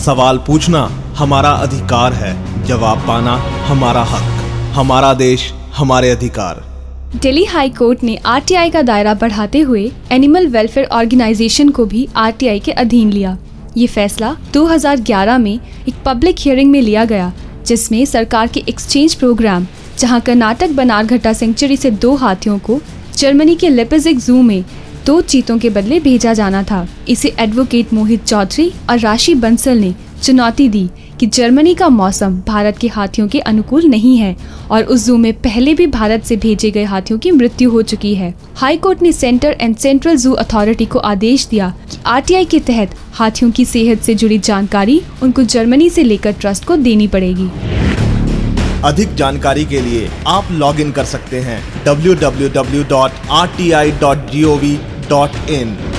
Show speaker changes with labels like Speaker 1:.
Speaker 1: सवाल पूछना हमारा अधिकार है। जवाब पाना हमारा हक। हमारा देश हमारे अधिकार।
Speaker 2: दिल्ली हाई कोर्ट ने आरटीआई का दायरा बढ़ाते हुए एनिमल वेलफेयर ऑर्गेनाइजेशन को भी आरटीआई के अधीन लिया। ये फैसला 2011 में एक पब्लिक हियरिंग में लिया गया, जिसमें सरकार के एक्सचेंज प्रोग्राम, जहाँ कर्नाटक बनारघट्टा सेंचुरी से दो हाथियों को, जर्मनी के लेपेजिक जू में दो चीतों के बदले भेजा जाना था। इसे एडवोकेट मोहित चौधरी और राशि बंसल ने चुनौती दी कि जर्मनी का मौसम भारत के हाथियों के अनुकूल नहीं है और उस जू में पहले भी भारत से भेजे गए हाथियों की मृत्यु हो चुकी है। हाई कोर्ट ने centre and central zoo authority को आदेश दिया कि आरटीआई के तहत हाथियों की सेहत से जुड़ी जानकारी उनको जर्मनी से लेकर ट्रस्ट को देनी पड़ेगी।
Speaker 1: अधिक जानकारी के लिए आप लॉग इन कर सकते हैं dot in.